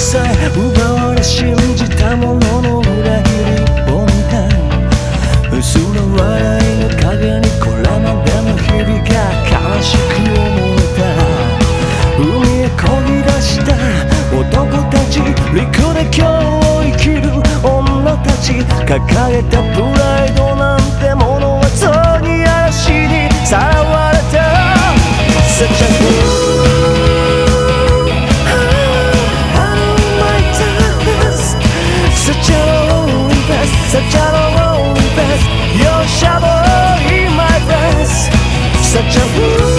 奪われ信じたものの裏切りを見た薄ら笑いの影にこれまでの日々が悲しく思えた。海へ漕ぎ出した男たち陸で今日を生きる女たち抱えたプラ Such a lonely face Your shadow in my face Such a fool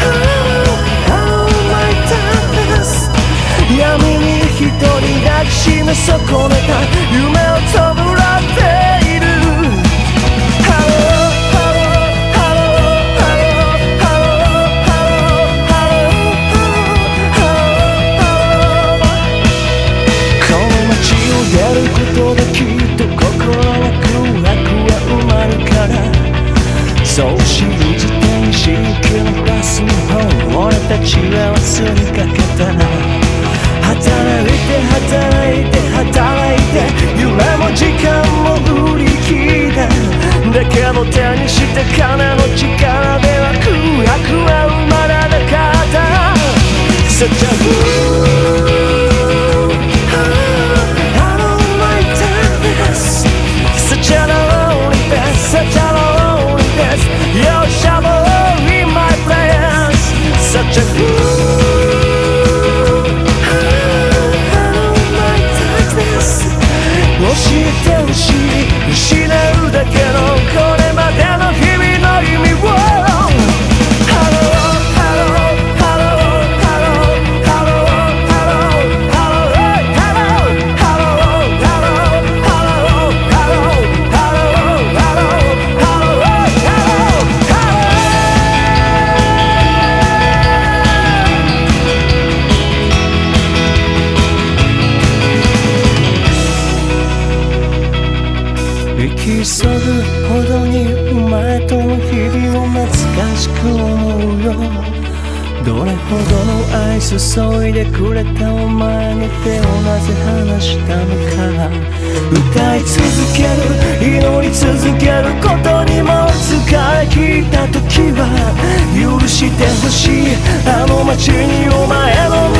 I don't like this 闇に一人抱きしめ損ねた cerca てほしい失う前との日々を懐かしく思うよ。どれほどの愛注いでくれたお前の手をなぜ離したのか。歌い続ける祈り続けることにも疲れ切った時は。許してほしいあの街にお前の